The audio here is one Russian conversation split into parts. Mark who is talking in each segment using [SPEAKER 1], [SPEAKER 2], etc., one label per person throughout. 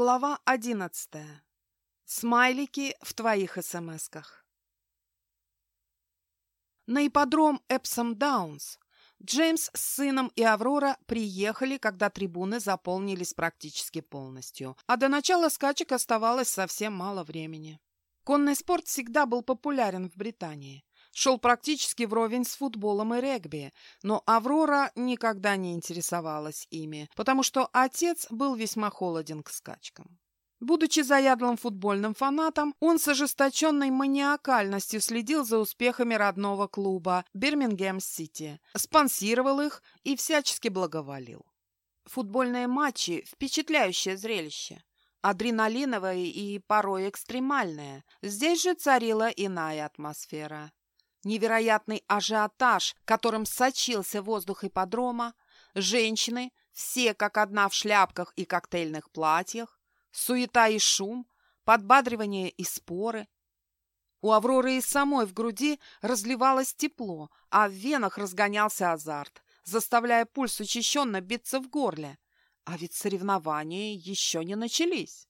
[SPEAKER 1] Глава одиннадцатая. Смайлики в твоих смсках. На ипподром Эпсом Даунс Джеймс с сыном и Аврора приехали, когда трибуны заполнились практически полностью, а до начала скачек оставалось совсем мало времени. Конный спорт всегда был популярен в Британии шел практически вровень с футболом и регби, но Аврора никогда не интересовалась ими, потому что отец был весьма холоден к скачкам. Будучи заядлым футбольным фанатом, он с ожесточенной маниакальностью следил за успехами родного клуба Бирмингем-Сити, спонсировал их и всячески благоволил. Футбольные матчи – впечатляющее зрелище. Адреналиновое и порой экстремальное. Здесь же царила иная атмосфера. Невероятный ажиотаж, которым сочился воздух ипподрома, женщины, все как одна в шляпках и коктейльных платьях, суета и шум, подбадривание и споры. У Авроры и самой в груди разливалось тепло, а в венах разгонялся азарт, заставляя пульс учащенно биться в горле. А ведь соревнования еще не начались.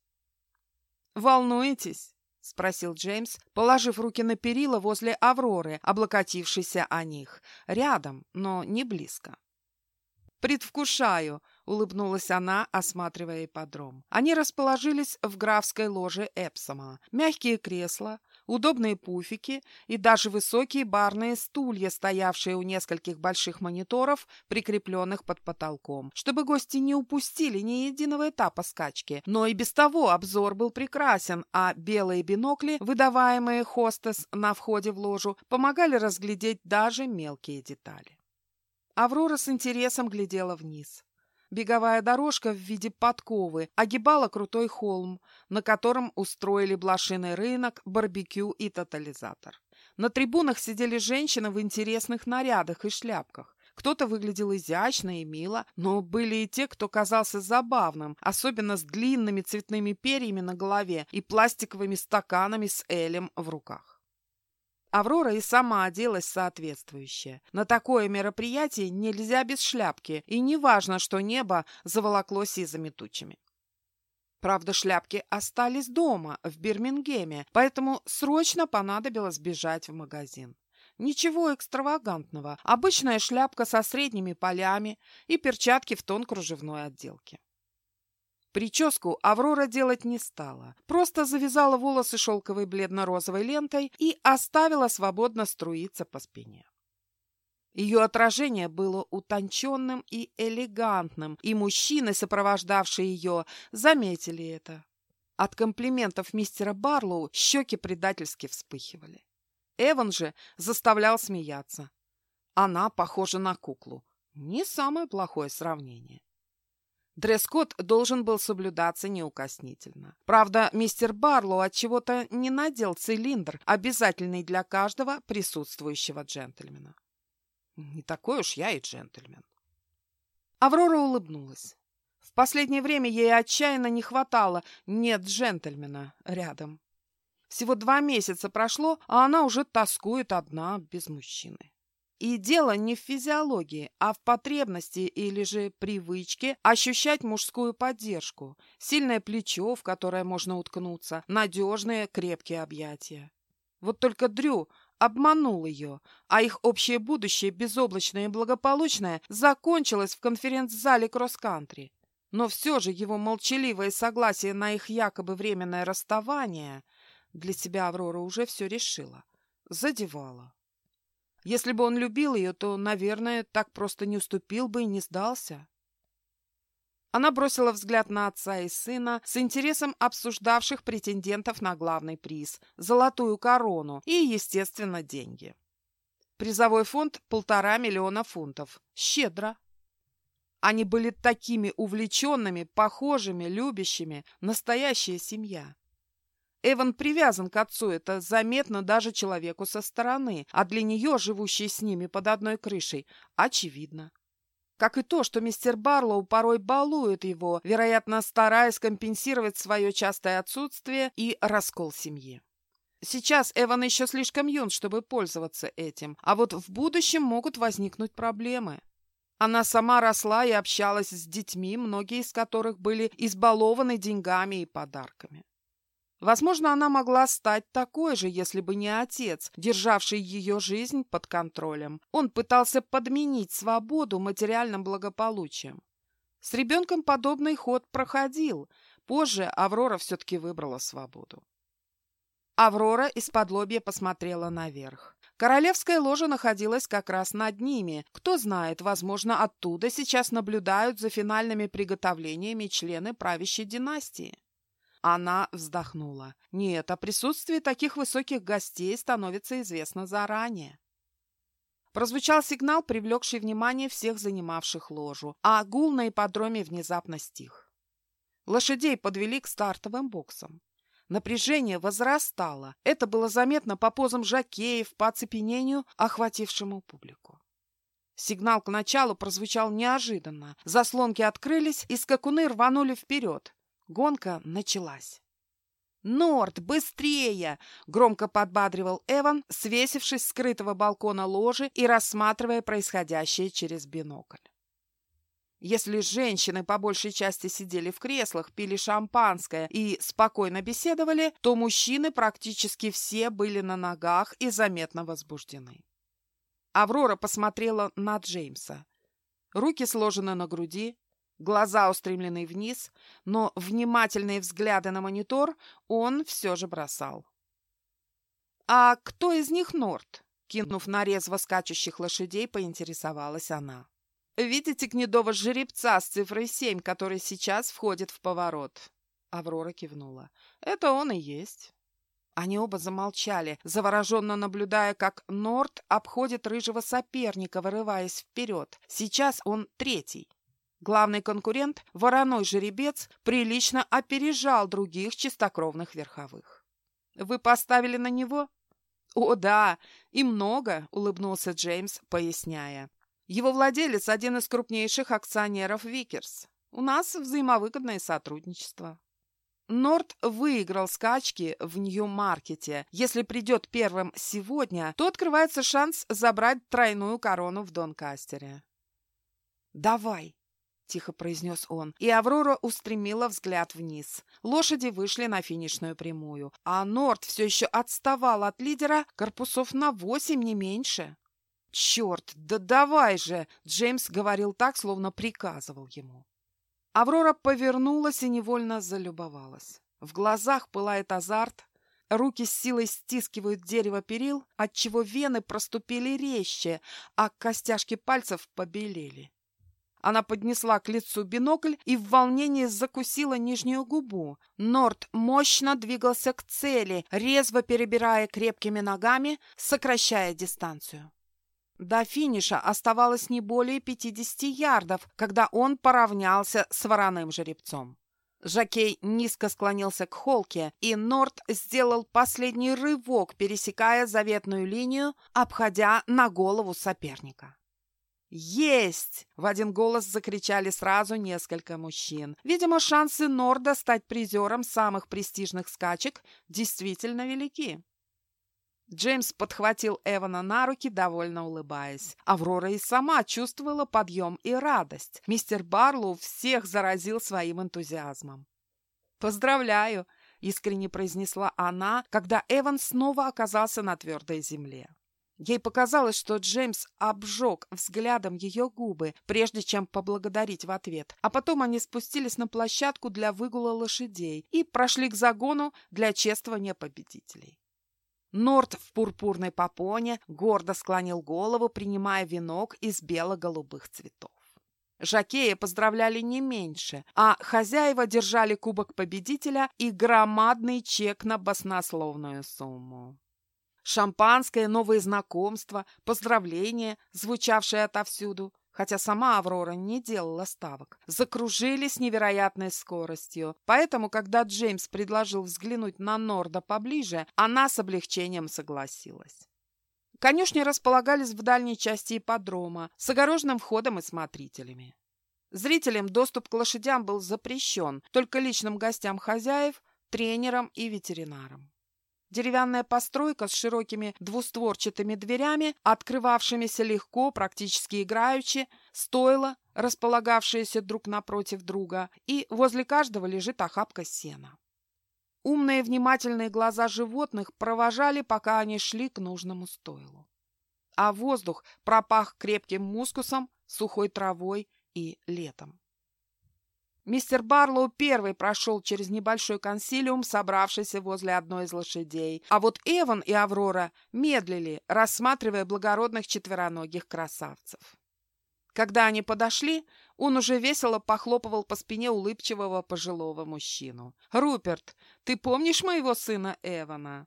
[SPEAKER 1] «Волнуетесь?» — спросил Джеймс, положив руки на перила возле Авроры, облокотившейся о них. Рядом, но не близко. «Предвкушаю!» — улыбнулась она, осматривая ипподром. Они расположились в графской ложе Эпсома. Мягкие кресла, удобные пуфики и даже высокие барные стулья, стоявшие у нескольких больших мониторов, прикрепленных под потолком, чтобы гости не упустили ни единого этапа скачки. Но и без того обзор был прекрасен, а белые бинокли, выдаваемые хостес на входе в ложу, помогали разглядеть даже мелкие детали. Аврора с интересом глядела вниз. Беговая дорожка в виде подковы огибала крутой холм, на котором устроили блошиный рынок, барбекю и тотализатор. На трибунах сидели женщины в интересных нарядах и шляпках. Кто-то выглядел изящно и мило, но были и те, кто казался забавным, особенно с длинными цветными перьями на голове и пластиковыми стаканами с элем в руках. Аврора и сама оделась соответствующе. На такое мероприятие нельзя без шляпки, и не важно, что небо заволокло сизыми тучами. Правда, шляпки остались дома, в Бирмингеме, поэтому срочно понадобилось бежать в магазин. Ничего экстравагантного. Обычная шляпка со средними полями и перчатки в тон кружевной отделке. Прическу Аврора делать не стала, просто завязала волосы шелковой бледно-розовой лентой и оставила свободно струиться по спине. Ее отражение было утонченным и элегантным, и мужчины, сопровождавшие ее, заметили это. От комплиментов мистера Барлоу щеки предательски вспыхивали. Эван же заставлял смеяться. Она похожа на куклу. Не самое плохое сравнение. Дресс-код должен был соблюдаться неукоснительно. Правда, мистер Барлоу от чего-то не надел цилиндр, обязательный для каждого присутствующего джентльмена. Не такой уж я и джентльмен. Аврора улыбнулась. В последнее время ей отчаянно не хватало «нет джентльмена» рядом. Всего два месяца прошло, а она уже тоскует одна, без мужчины. И дело не в физиологии, а в потребности или же привычке ощущать мужскую поддержку, сильное плечо, в которое можно уткнуться, надежные крепкие объятия. Вот только Дрю обманул ее, а их общее будущее, безоблачное и благополучное, закончилось в конференц-зале кросс-кантри. Но все же его молчаливое согласие на их якобы временное расставание для себя Аврора уже все решила, задевала. Если бы он любил ее, то, наверное, так просто не уступил бы и не сдался. Она бросила взгляд на отца и сына, с интересом обсуждавших претендентов на главный приз – золотую корону и, естественно, деньги. Призовой фонд – полтора миллиона фунтов. Щедро. Они были такими увлеченными, похожими, любящими. Настоящая семья. Эван привязан к отцу, это заметно даже человеку со стороны, а для нее, живущей с ними под одной крышей, очевидно. Как и то, что мистер Барлоу порой балует его, вероятно, стараясь компенсировать свое частое отсутствие и раскол семьи. Сейчас Эван еще слишком юн, чтобы пользоваться этим, а вот в будущем могут возникнуть проблемы. Она сама росла и общалась с детьми, многие из которых были избалованы деньгами и подарками. Возможно, она могла стать такой же, если бы не отец, державший ее жизнь под контролем. Он пытался подменить свободу материальным благополучием. С ребенком подобный ход проходил. Позже Аврора все-таки выбрала свободу. Аврора из-под лобья посмотрела наверх. Королевская ложа находилась как раз над ними. Кто знает, возможно, оттуда сейчас наблюдают за финальными приготовлениями члены правящей династии. Она вздохнула. Нет, о присутствии таких высоких гостей становится известно заранее. Прозвучал сигнал, привлекший внимание всех занимавших ложу, а гул на ипподроме внезапно стих. Лошадей подвели к стартовым боксам. Напряжение возрастало. Это было заметно по позам жакеев, по оцепенению, охватившему публику. Сигнал к началу прозвучал неожиданно. Заслонки открылись, и скакуны рванули вперед. Гонка началась. «Норд, быстрее!» — громко подбадривал Эван, свесившись с скрытого балкона ложи и рассматривая происходящее через бинокль. Если женщины по большей части сидели в креслах, пили шампанское и спокойно беседовали, то мужчины практически все были на ногах и заметно возбуждены. Аврора посмотрела на Джеймса. Руки сложены на груди, глаза устремлены вниз, но внимательные взгляды на монитор он все же бросал. «А кто из них Норт?» Кинув на резво скачущих лошадей, поинтересовалась она. Видите гнедого жеребца с цифрой семь, который сейчас входит в поворот?» Аврора кивнула. «Это он и есть». Они оба замолчали, завороженно наблюдая, как Норт обходит рыжего соперника, вырываясь вперед. Сейчас он третий. Главный конкурент, вороной жеребец, прилично опережал других чистокровных верховых. «Вы поставили на него?» «О, да, и много», — улыбнулся Джеймс, поясняя. Его владелец – один из крупнейших акционеров Викерс. У нас взаимовыгодное сотрудничество. Норд выиграл скачки в Нью-Маркете. Если придет первым сегодня, то открывается шанс забрать тройную корону в Донкастере. «Давай!» — тихо произнес он, и Аврора устремила взгляд вниз. Лошади вышли на финишную прямую, а Норд все еще отставал от лидера корпусов на восемь, не меньше. «Черт, да давай же!» — Джеймс говорил так, словно приказывал ему. Аврора повернулась и невольно залюбовалась. В глазах пылает азарт, руки с силой стискивают дерево перил, отчего вены проступили резче, а костяшки пальцев побелели. Она поднесла к лицу бинокль и в волнении закусила нижнюю губу. Норт мощно двигался к цели, резво перебирая крепкими ногами, сокращая дистанцию. До финиша оставалось не более 50 ярдов, когда он поравнялся с вороным жеребцом. Жакей низко склонился к холке, и Норт сделал последний рывок, пересекая заветную линию, обходя на голову соперника. «Есть!» — в один голос закричали сразу несколько мужчин. Видимо, шансы Норда стать призером самых престижных скачек действительно велики. Джеймс подхватил Эвана на руки, довольно улыбаясь. Аврора и сама чувствовала подъем и радость. Мистер Барлоу всех заразил своим энтузиазмом. «Поздравляю!» — искренне произнесла она, когда Эван снова оказался на твердой земле. Ей показалось, что Джеймс обжег взглядом ее губы, прежде чем поблагодарить в ответ, а потом они спустились на площадку для выгула лошадей и прошли к загону для чествования победителей. Норт в пурпурной попоне гордо склонил голову, принимая венок из бело-голубых цветов. Жакея поздравляли не меньше, а хозяева держали кубок победителя и громадный чек на баснословную сумму. Шампанское, новые знакомства, поздравления, звучавшие отовсюду, хотя сама Аврора не делала ставок, закружили с невероятной скоростью. Поэтому, когда Джеймс предложил взглянуть на Норда поближе, она с облегчением согласилась. Конюшни располагались в дальней части ипподрома, с огороженным входом и смотрителями. Зрителям доступ к лошадям был запрещен, только личным гостям хозяев, тренерам и ветеринарам. Деревянная постройка с широкими двустворчатыми дверями, открывавшимися легко, практически играючи, стойло, располагавшееся друг напротив друга, и возле каждого лежит охапка сена. Умные внимательные глаза животных провожали, пока они шли к нужному стойлу. А воздух пропах крепким мускусом, сухой травой и летом. Мистер Барлоу первый прошел через небольшой консилиум, собравшийся возле одной из лошадей, а вот Эван и Аврора медлили, рассматривая благородных четвероногих красавцев. Когда они подошли, он уже весело похлопывал по спине улыбчивого пожилого мужчину. «Руперт, ты помнишь моего сына Эвана?»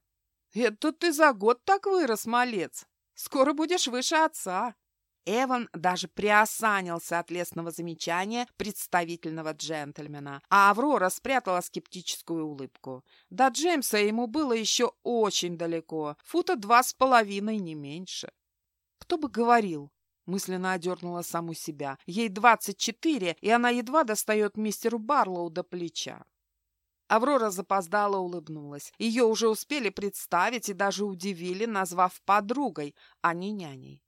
[SPEAKER 1] «Это ты за год так вырос, малец! Скоро будешь выше отца!» Эван даже приосанился от лесного замечания представительного джентльмена, а Аврора спрятала скептическую улыбку. До Джеймса ему было еще очень далеко, фута два с половиной, не меньше. Кто бы говорил, мысленно одернула саму себя. Ей двадцать четыре, и она едва достает мистеру Барлоу до плеча. Аврора запоздала улыбнулась. Ее уже успели представить и даже удивили, назвав подругой, а не няней.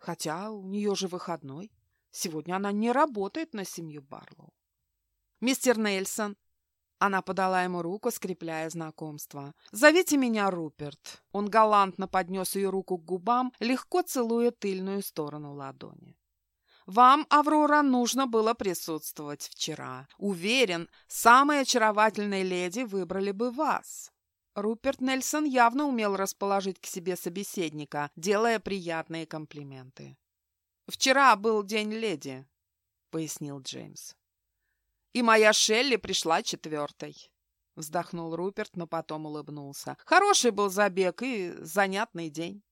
[SPEAKER 1] Хотя у нее же выходной. Сегодня она не работает на семью Барлоу. «Мистер Нельсон!» Она подала ему руку, скрепляя знакомство. «Зовите меня Руперт». Он галантно поднес ее руку к губам, легко целуя тыльную сторону ладони. «Вам, Аврора, нужно было присутствовать вчера. Уверен, самые очаровательные леди выбрали бы вас». Руперт Нельсон явно умел расположить к себе собеседника, делая приятные комплименты. «Вчера был день леди», — пояснил Джеймс. «И моя Шелли пришла четвертой», — вздохнул Руперт, но потом улыбнулся. «Хороший был забег и занятный день».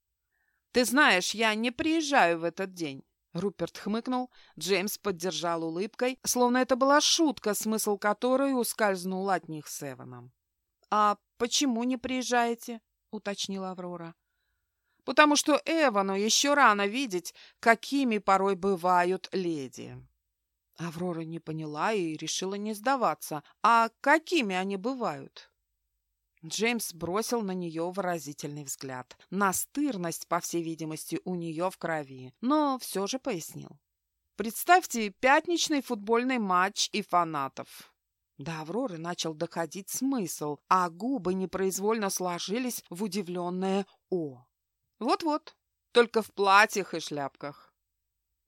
[SPEAKER 1] «Ты знаешь, я не приезжаю в этот день». Руперт хмыкнул, Джеймс поддержал улыбкой, словно это была шутка, смысл которой ускользнул от них с Эваном. «А почему не приезжаете?» — уточнила Аврора. «Потому что Эвану еще рано видеть, какими порой бывают леди». Аврора не поняла и решила не сдаваться. «А какими они бывают?» Джеймс бросил на нее выразительный взгляд. Настырность, по всей видимости, у нее в крови, но все же пояснил. «Представьте пятничный футбольный матч и фанатов. До Авроры начал доходить смысл, а губы непроизвольно сложились в удивленное «О». Вот-вот, только в платьях и шляпках.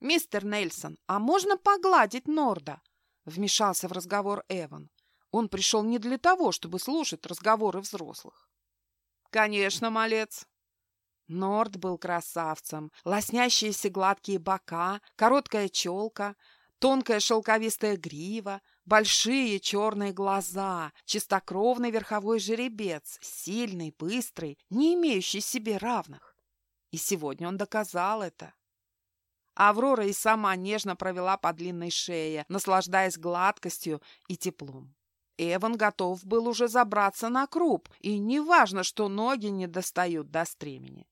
[SPEAKER 1] «Мистер Нельсон, а можно погладить Норда?» Вмешался в разговор Эван. Он пришел не для того, чтобы слушать разговоры взрослых. «Конечно, малец!» Норд был красавцем. Лоснящиеся гладкие бока, короткая челка, тонкая шелковистая грива, большие черные глаза, чистокровный верховой жеребец, сильный, быстрый, не имеющий себе равных. И сегодня он доказал это. Аврора и сама нежно провела по длинной шее, наслаждаясь гладкостью и теплом. Эван готов был уже забраться на круп, и неважно, что ноги не достают до стремени.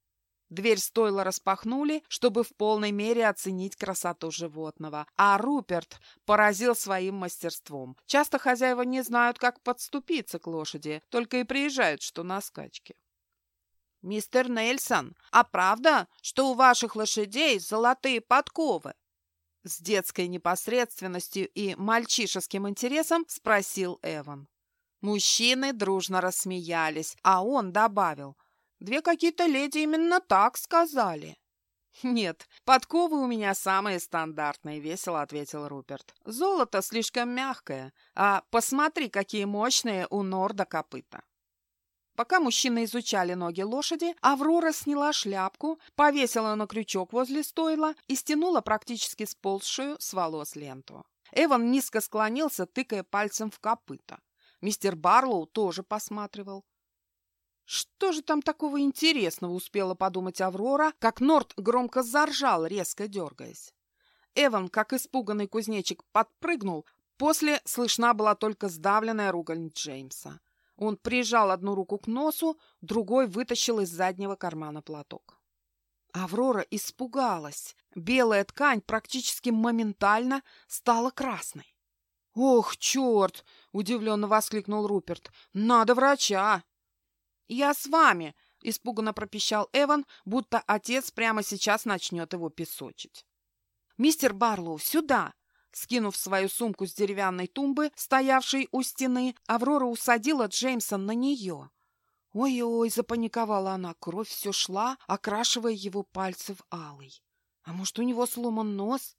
[SPEAKER 1] Дверь стойла распахнули, чтобы в полной мере оценить красоту животного, а Руперт поразил своим мастерством. Часто хозяева не знают, как подступиться к лошади, только и приезжают, что на скачке. «Мистер Нельсон, а правда, что у ваших лошадей золотые подковы?» С детской непосредственностью и мальчишеским интересом спросил Эван. Мужчины дружно рассмеялись, а он добавил – Две какие-то леди именно так сказали. «Нет, подковы у меня самые стандартные», — весело ответил Руперт. «Золото слишком мягкое, а посмотри, какие мощные у Норда копыта». Пока мужчины изучали ноги лошади, Аврора сняла шляпку, повесила на крючок возле стойла и стянула практически сползшую с волос ленту. Эван низко склонился, тыкая пальцем в копыта. Мистер Барлоу тоже посматривал. Что же там такого интересного, успела подумать Аврора, как Норт громко заржал, резко дергаясь. Эван, как испуганный кузнечик, подпрыгнул. После слышна была только сдавленная ругань Джеймса. Он прижал одну руку к носу, другой вытащил из заднего кармана платок. Аврора испугалась. Белая ткань практически моментально стала красной. «Ох, черт!» — удивленно воскликнул Руперт. «Надо врача!» «Я с вами!» – испуганно пропищал Эван, будто отец прямо сейчас начнет его песочить. «Мистер Барлоу, сюда!» Скинув свою сумку с деревянной тумбы, стоявшей у стены, Аврора усадила Джеймса на нее. Ой-ой, запаниковала она, кровь все шла, окрашивая его пальцы в алый. А может, у него сломан нос?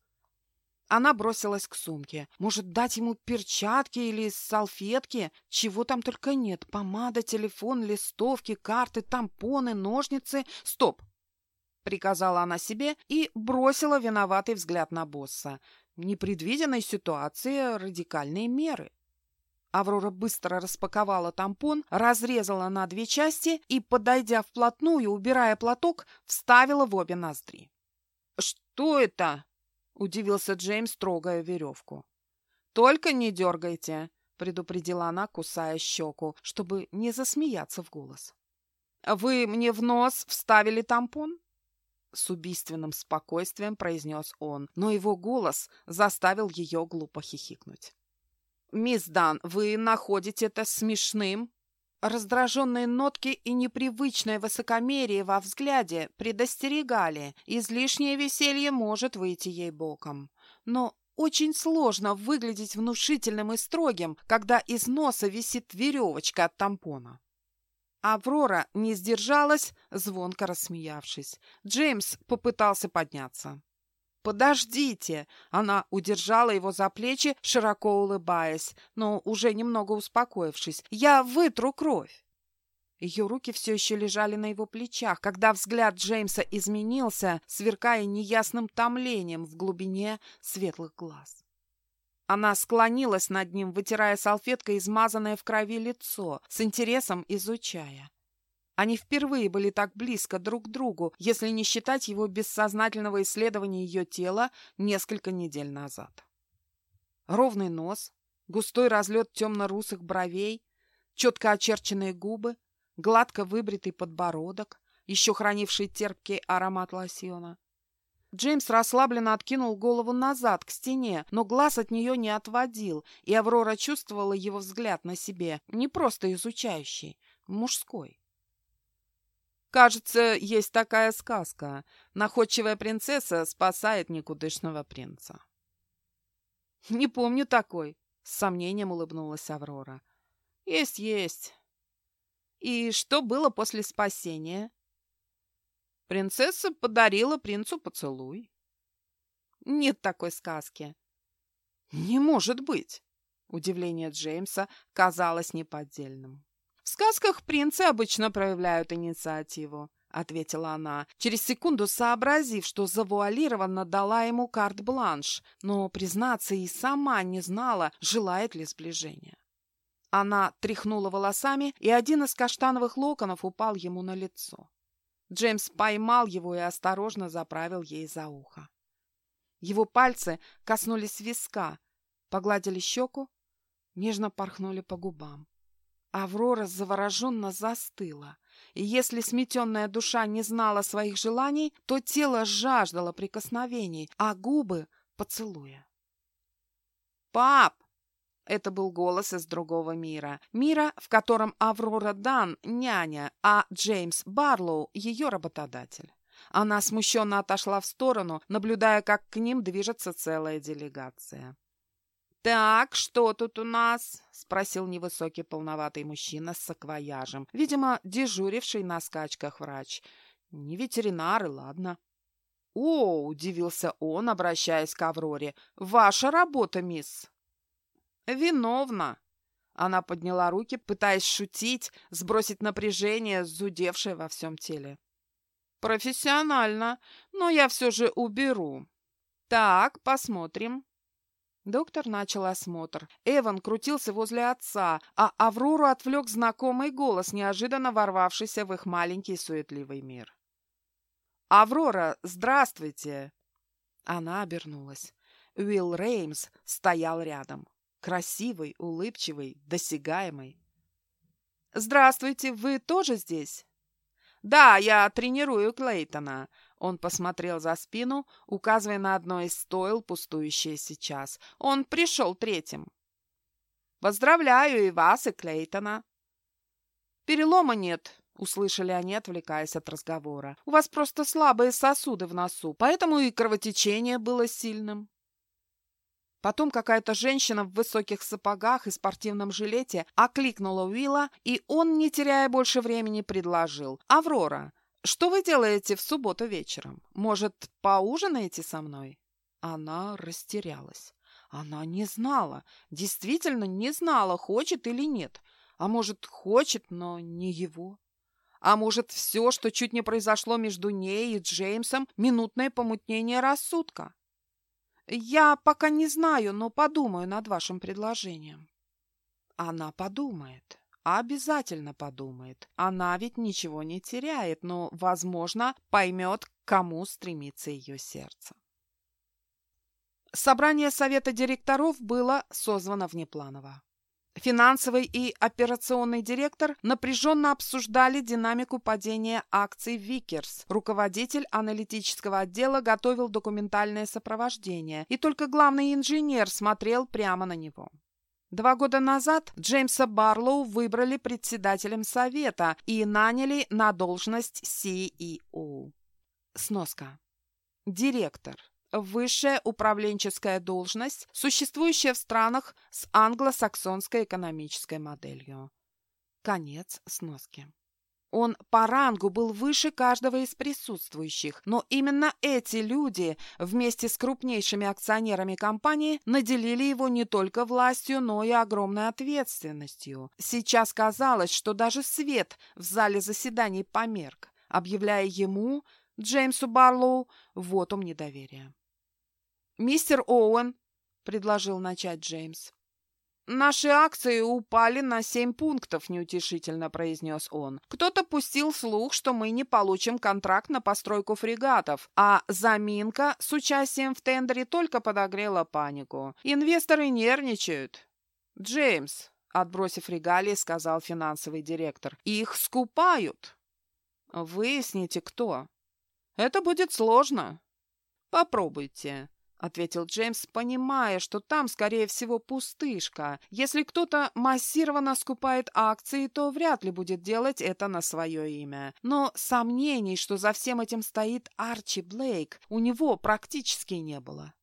[SPEAKER 1] Она бросилась к сумке. Может, дать ему перчатки или салфетки? Чего там только нет. Помада, телефон, листовки, карты, тампоны, ножницы. Стоп! Приказала она себе и бросила виноватый взгляд на босса. Непредвиденной ситуации радикальные меры. Аврора быстро распаковала тампон, разрезала на две части и, подойдя вплотную, убирая платок, вставила в обе ноздри. «Что это?» Удивился Джеймс, трогая веревку. «Только не дергайте!» — предупредила она, кусая щеку, чтобы не засмеяться в голос. «Вы мне в нос вставили тампон?» С убийственным спокойствием произнес он, но его голос заставил ее глупо хихикнуть. «Мисс Дан, вы находите это смешным?» Раздраженные нотки и непривычное высокомерие во взгляде предостерегали. Излишнее веселье может выйти ей боком. Но очень сложно выглядеть внушительным и строгим, когда из носа висит веревочка от тампона. Аврора не сдержалась, звонко рассмеявшись. Джеймс попытался подняться. «Подождите!» Она удержала его за плечи, широко улыбаясь, но уже немного успокоившись. «Я вытру кровь!» Ее руки все еще лежали на его плечах, когда взгляд Джеймса изменился, сверкая неясным томлением в глубине светлых глаз. Она склонилась над ним, вытирая салфеткой измазанное в крови лицо, с интересом изучая. Они впервые были так близко друг к другу, если не считать его бессознательного исследования ее тела несколько недель назад. Ровный нос, густой разлет темно-русых бровей, четко очерченные губы, гладко выбритый подбородок, еще хранивший терпкий аромат лосьона. Джеймс расслабленно откинул голову назад, к стене, но глаз от нее не отводил, и Аврора чувствовала его взгляд на себе, не просто изучающий, мужской. Кажется, есть такая сказка. Находчивая принцесса спасает никудышного принца. Не помню такой, с сомнением улыбнулась Аврора. Есть, есть. И что было после спасения? Принцесса подарила принцу поцелуй. Нет такой сказки. Не может быть. Удивление Джеймса казалось неподдельным. «В сказках принцы обычно проявляют инициативу», — ответила она, через секунду сообразив, что завуалированно дала ему карт-бланш, но, признаться, и сама не знала, желает ли сближения. Она тряхнула волосами, и один из каштановых локонов упал ему на лицо. Джеймс поймал его и осторожно заправил ей за ухо. Его пальцы коснулись виска, погладили щеку, нежно порхнули по губам. Аврора завороженно застыла, и если сметенная душа не знала своих желаний, то тело жаждало прикосновений, а губы — поцелуя. «Пап!» — это был голос из другого мира. Мира, в котором Аврора Дан — няня, а Джеймс Барлоу — ее работодатель. Она смущенно отошла в сторону, наблюдая, как к ним движется целая делегация. «Так, что тут у нас?» — спросил невысокий полноватый мужчина с саквояжем, видимо, дежуривший на скачках врач. «Не ветеринар, и ладно». «О!» — удивился он, обращаясь к Авроре. «Ваша работа, мисс!» «Виновна!» Она подняла руки, пытаясь шутить, сбросить напряжение, зудевшее во всем теле. «Профессионально, но я все же уберу. Так, посмотрим». Доктор начал осмотр. Эван крутился возле отца, а Аврору отвлек знакомый голос, неожиданно ворвавшийся в их маленький суетливый мир. «Аврора, здравствуйте!» Она обернулась. Уилл Реймс стоял рядом. Красивый, улыбчивый, досягаемый. «Здравствуйте, вы тоже здесь?» «Да, я тренирую Клейтона. Он посмотрел за спину, указывая на одно из стоил, пустующее сейчас. Он пришел третьим. «Поздравляю и вас, и Клейтона!» «Перелома нет», услышали они, отвлекаясь от разговора. «У вас просто слабые сосуды в носу, поэтому и кровотечение было сильным». Потом какая-то женщина в высоких сапогах и спортивном жилете окликнула Уилла, и он, не теряя больше времени, предложил. «Аврора, что вы делаете в субботу вечером? Может, поужинаете со мной?» Она растерялась. Она не знала, действительно не знала, хочет или нет. А может, хочет, но не его. А может, все, что чуть не произошло между ней и Джеймсом, минутное помутнение рассудка? Я пока не знаю, но подумаю над вашим предложением. Она подумает. Обязательно подумает. Она ведь ничего не теряет, но, возможно, поймет, к кому стремится ее сердце. Собрание совета директоров было созвано внепланово. Финансовый и операционный директор напряженно обсуждали динамику падения акций Викерс. Руководитель аналитического отдела готовил документальное сопровождение, и только главный инженер смотрел прямо на него. Два года назад Джеймса Барлоу выбрали председателем совета и наняли на должность CEO. Сноска. Директор высшая управленческая должность, существующая в странах с англосаксонской экономической моделью. Конец сноски. Он по рангу был выше каждого из присутствующих, но именно эти люди вместе с крупнейшими акционерами компании наделили его не только властью, но и огромной ответственностью. Сейчас казалось, что даже свет в зале заседаний померк, объявляя ему, Джеймсу Барлоу, вотум недоверия. «Мистер Оуэн», — предложил начать Джеймс. «Наши акции упали на семь пунктов», — неутешительно произнес он. «Кто-то пустил слух, что мы не получим контракт на постройку фрегатов, а заминка с участием в тендере только подогрела панику. Инвесторы нервничают». «Джеймс», — отбросив регалии, сказал финансовый директор, — «их скупают». «Выясните, кто». «Это будет сложно». «Попробуйте». — ответил Джеймс, понимая, что там, скорее всего, пустышка. Если кто-то массированно скупает акции, то вряд ли будет делать это на свое имя. Но сомнений, что за всем этим стоит Арчи Блейк, у него практически не было.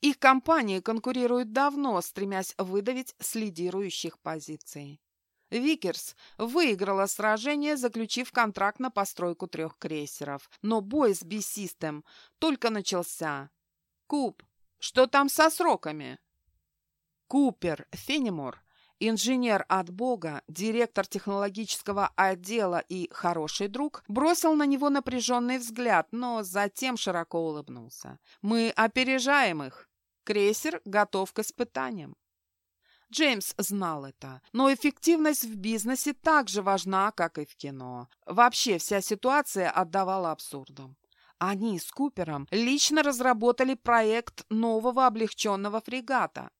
[SPEAKER 1] Их компании конкурируют давно, стремясь выдавить с лидирующих позиций. Викерс выиграла сражение, заключив контракт на постройку трех крейсеров. Но бой с B-System только начался. Куб, что там со сроками? Купер Фенимор, инженер от Бога, директор технологического отдела и хороший друг, бросил на него напряженный взгляд, но затем широко улыбнулся. «Мы опережаем их. Крейсер готов к испытаниям». Джеймс знал это, но эффективность в бизнесе так же важна, как и в кино. Вообще вся ситуация отдавала абсурдом. Они с Купером лично разработали проект нового облегченного фрегата,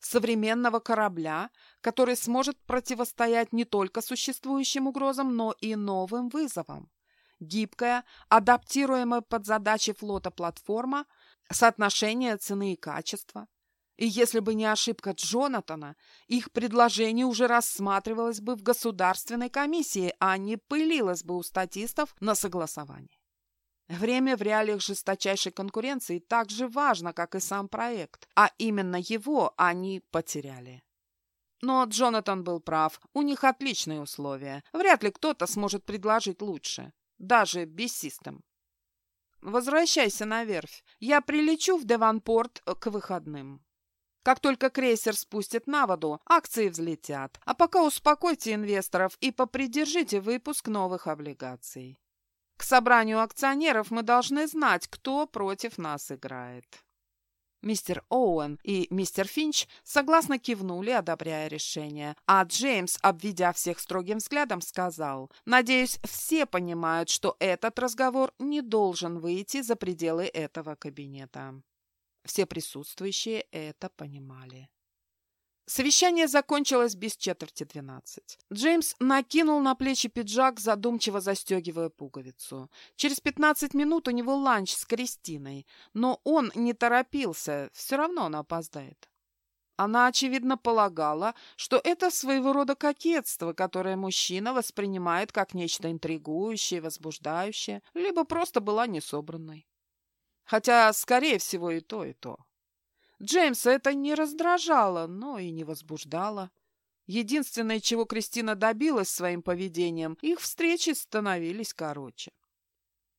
[SPEAKER 1] современного корабля, который сможет противостоять не только существующим угрозам, но и новым вызовам. Гибкая, адаптируемая под задачи флота платформа, соотношение цены и качества. И если бы не ошибка Джонатана, их предложение уже рассматривалось бы в государственной комиссии, а не пылилось бы у статистов на согласовании. Время в реалиях жесточайшей конкуренции так же важно, как и сам проект, а именно его они потеряли. Но Джонатан был прав, у них отличные условия. Вряд ли кто-то сможет предложить лучше, даже без систем. Возвращайся на верфь. Я прилечу в Деванпорт к выходным. Как только крейсер спустит на воду, акции взлетят. А пока успокойте инвесторов и попридержите выпуск новых облигаций. К собранию акционеров мы должны знать, кто против нас играет. Мистер Оуэн и мистер Финч согласно кивнули, одобряя решение, а Джеймс, обведя всех строгим взглядом, сказал, «Надеюсь, все понимают, что этот разговор не должен выйти за пределы этого кабинета». Все присутствующие это понимали. Совещание закончилось без четверти двенадцать. Джеймс накинул на плечи пиджак, задумчиво застегивая пуговицу. Через пятнадцать минут у него ланч с Кристиной, но он не торопился, все равно она опоздает. Она, очевидно, полагала, что это своего рода кокетство, которое мужчина воспринимает как нечто интригующее, возбуждающее, либо просто была несобранной. Хотя, скорее всего, и то, и то. Джеймса это не раздражало, но и не возбуждало. Единственное, чего Кристина добилась своим поведением, их встречи становились короче.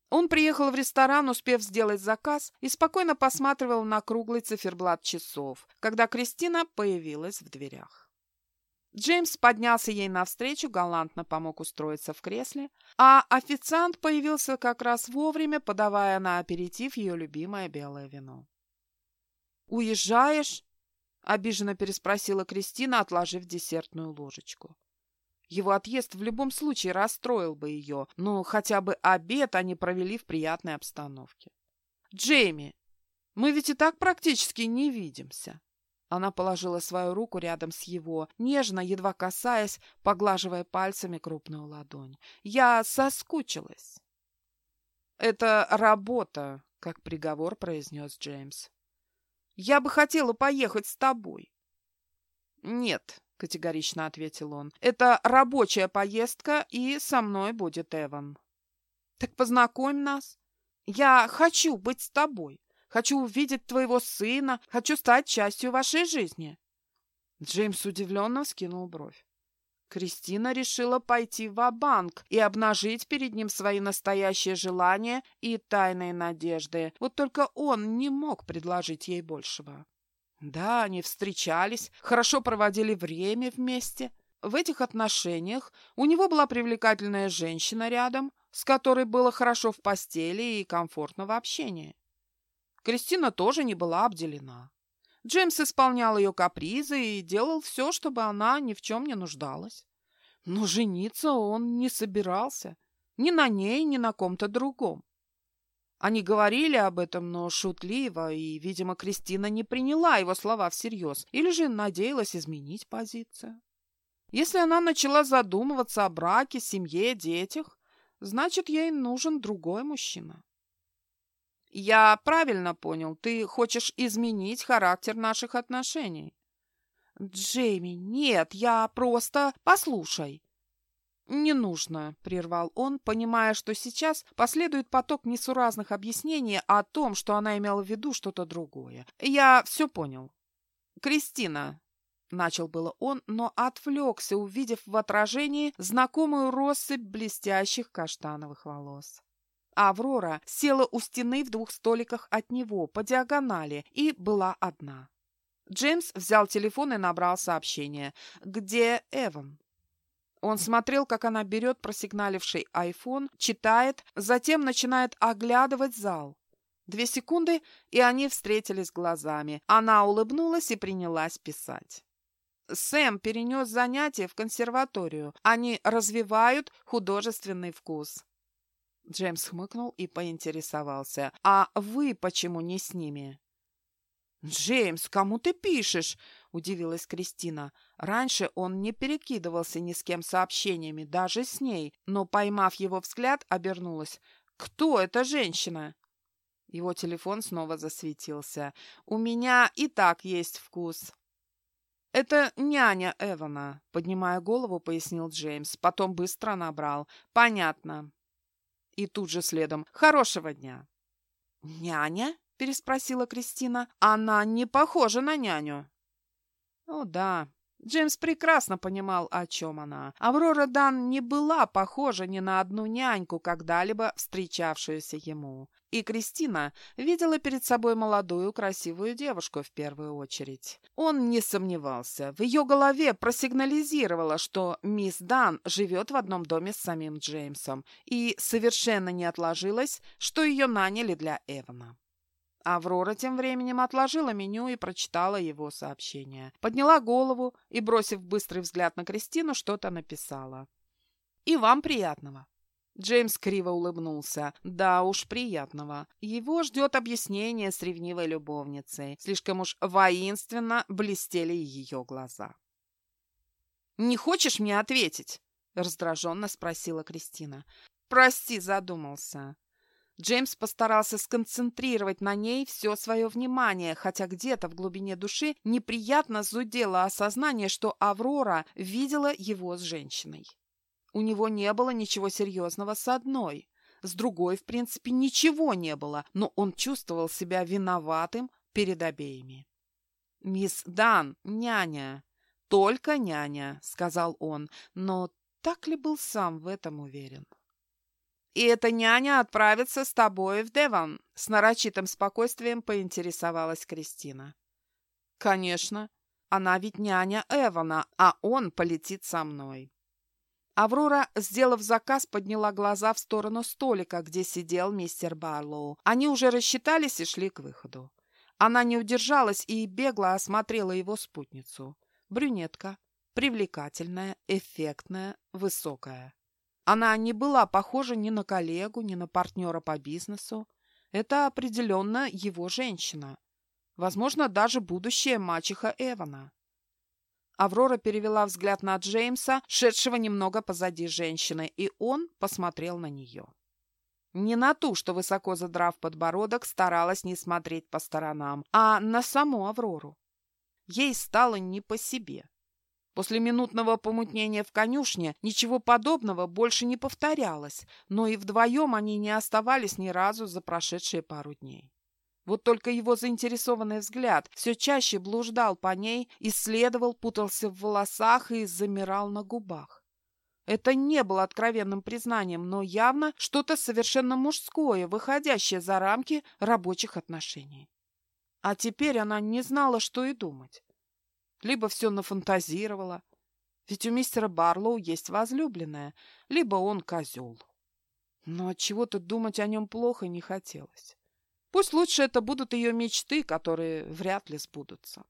[SPEAKER 1] Он приехал в ресторан, успев сделать заказ, и спокойно посматривал на круглый циферблат часов, когда Кристина появилась в дверях. Джеймс поднялся ей навстречу, галантно помог устроиться в кресле, а официант появился как раз вовремя, подавая на аперитив ее любимое белое вино. «Уезжаешь?» — обиженно переспросила Кристина, отложив десертную ложечку. Его отъезд в любом случае расстроил бы ее, но хотя бы обед они провели в приятной обстановке. «Джейми, мы ведь и так практически не видимся». Она положила свою руку рядом с его, нежно, едва касаясь, поглаживая пальцами крупную ладонь. «Я соскучилась». «Это работа», — как приговор произнес Джеймс. «Я бы хотела поехать с тобой». «Нет», — категорично ответил он. «Это рабочая поездка, и со мной будет Эван». «Так познакомь нас. Я хочу быть с тобой. Хочу увидеть твоего сына. Хочу стать частью вашей жизни». Джеймс удивленно вскинул бровь. Кристина решила пойти в банк и обнажить перед ним свои настоящие желания и тайные надежды. Вот только он не мог предложить ей большего. Да, они встречались, хорошо проводили время вместе. В этих отношениях у него была привлекательная женщина рядом, с которой было хорошо в постели и комфортно в общении. Кристина тоже не была обделена. Джеймс исполнял ее капризы и делал все, чтобы она ни в чем не нуждалась. Но жениться он не собирался. Ни на ней, ни на ком-то другом. Они говорили об этом, но шутливо, и, видимо, Кристина не приняла его слова всерьез или же надеялась изменить позицию. Если она начала задумываться о браке, семье, детях, значит, ей нужен другой мужчина. Я правильно понял, ты хочешь изменить характер наших отношений? Джейми, нет, я просто... Послушай, «Не нужно», — прервал он, понимая, что сейчас последует поток несуразных объяснений о том, что она имела в виду что-то другое. «Я все понял». «Кристина», — начал было он, но отвлекся, увидев в отражении знакомую россыпь блестящих каштановых волос. Аврора села у стены в двух столиках от него, по диагонали, и была одна. Джеймс взял телефон и набрал сообщение. «Где Эван?» Он смотрел, как она берет просигналивший айфон, читает, затем начинает оглядывать зал. Две секунды, и они встретились глазами. Она улыбнулась и принялась писать. Сэм перенес занятия в консерваторию. Они развивают художественный вкус. Джеймс хмыкнул и поинтересовался. «А вы почему не с ними?» «Джеймс, кому ты пишешь?» – удивилась Кристина. Раньше он не перекидывался ни с кем сообщениями, даже с ней, но, поймав его взгляд, обернулась. «Кто эта женщина?» Его телефон снова засветился. «У меня и так есть вкус». «Это няня Эвана», — поднимая голову, пояснил Джеймс. Потом быстро набрал. «Понятно». И тут же следом. «Хорошего дня». «Няня?» — переспросила Кристина. «Она не похожа на няню». «О, да». Джеймс прекрасно понимал, о чем она. Аврора Дан не была похожа ни на одну няньку, когда-либо встречавшуюся ему. И Кристина видела перед собой молодую красивую девушку в первую очередь. Он не сомневался. В ее голове просигнализировало, что мисс Дан живет в одном доме с самим Джеймсом, и совершенно не отложилось, что ее наняли для Эвана. Аврора тем временем отложила меню и прочитала его сообщение. Подняла голову и, бросив быстрый взгляд на Кристину, что-то написала. «И вам приятного!» Джеймс криво улыбнулся. «Да уж, приятного. Его ждет объяснение с ревнивой любовницей. Слишком уж воинственно блестели ее глаза». «Не хочешь мне ответить?» — раздраженно спросила Кристина. «Прости, задумался. Джеймс постарался сконцентрировать на ней все свое внимание, хотя где-то в глубине души неприятно зудело осознание, что Аврора видела его с женщиной. У него не было ничего серьезного с одной. С другой, в принципе, ничего не было, но он чувствовал себя виноватым перед обеими. «Мисс Дан, няня!» «Только няня», — сказал он, но так ли был сам в этом уверен? «И эта няня отправится с тобой в Девон», — с нарочитым спокойствием поинтересовалась Кристина. «Конечно. Она ведь няня Эвана, а он полетит со мной». Аврора, сделав заказ, подняла глаза в сторону столика, где сидел мистер Барлоу. Они уже рассчитались и шли к выходу. Она не удержалась и бегло осмотрела его спутницу. Брюнетка, привлекательная, эффектная, высокая. Она не была похожа ни на коллегу, ни на партнера по бизнесу. Это определенно его женщина. Возможно, даже будущая мачеха Эвана. Аврора перевела взгляд на Джеймса, шедшего немного позади женщины, и он посмотрел на нее. Не на ту, что, высоко задрав подбородок, старалась не смотреть по сторонам, а на саму Аврору. Ей стало не по себе. После минутного помутнения в конюшне ничего подобного больше не повторялось, но и вдвоем они не оставались ни разу за прошедшие пару дней. Вот только его заинтересованный взгляд все чаще блуждал по ней, исследовал, путался в волосах и замирал на губах. Это не было откровенным признанием, но явно что-то совершенно мужское, выходящее за рамки рабочих отношений. А теперь она не знала, что и думать либо все нафантазировала. Ведь у мистера Барлоу есть возлюбленная, либо он козел. Но от чего то думать о нем плохо не хотелось. Пусть лучше это будут ее мечты, которые вряд ли сбудутся.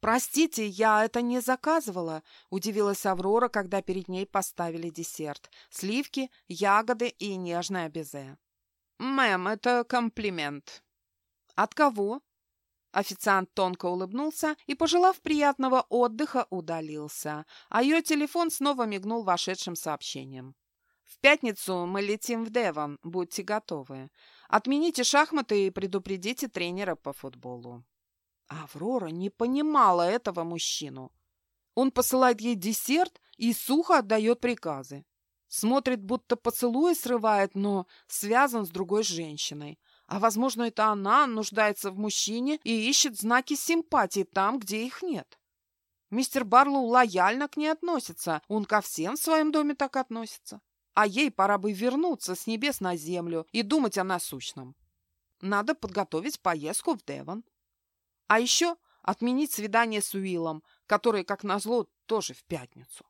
[SPEAKER 1] «Простите, я это не заказывала», — удивилась Аврора, когда перед ней поставили десерт. Сливки, ягоды и нежное безе. «Мэм, это комплимент». «От кого?» Официант тонко улыбнулся и, пожелав приятного отдыха, удалился, а ее телефон снова мигнул вошедшим сообщением. «В пятницу мы летим в Девон, будьте готовы. Отмените шахматы и предупредите тренера по футболу». Аврора не понимала этого мужчину. Он посылает ей десерт и сухо отдает приказы. Смотрит, будто поцелуй срывает, но связан с другой женщиной. А, возможно, это она нуждается в мужчине и ищет знаки симпатии там, где их нет. Мистер Барлоу лояльно к ней относится, он ко всем в своем доме так относится. А ей пора бы вернуться с небес на землю и думать о насущном. Надо подготовить поездку в Девон. А еще отменить свидание с Уиллом, которое, как назло, тоже в пятницу.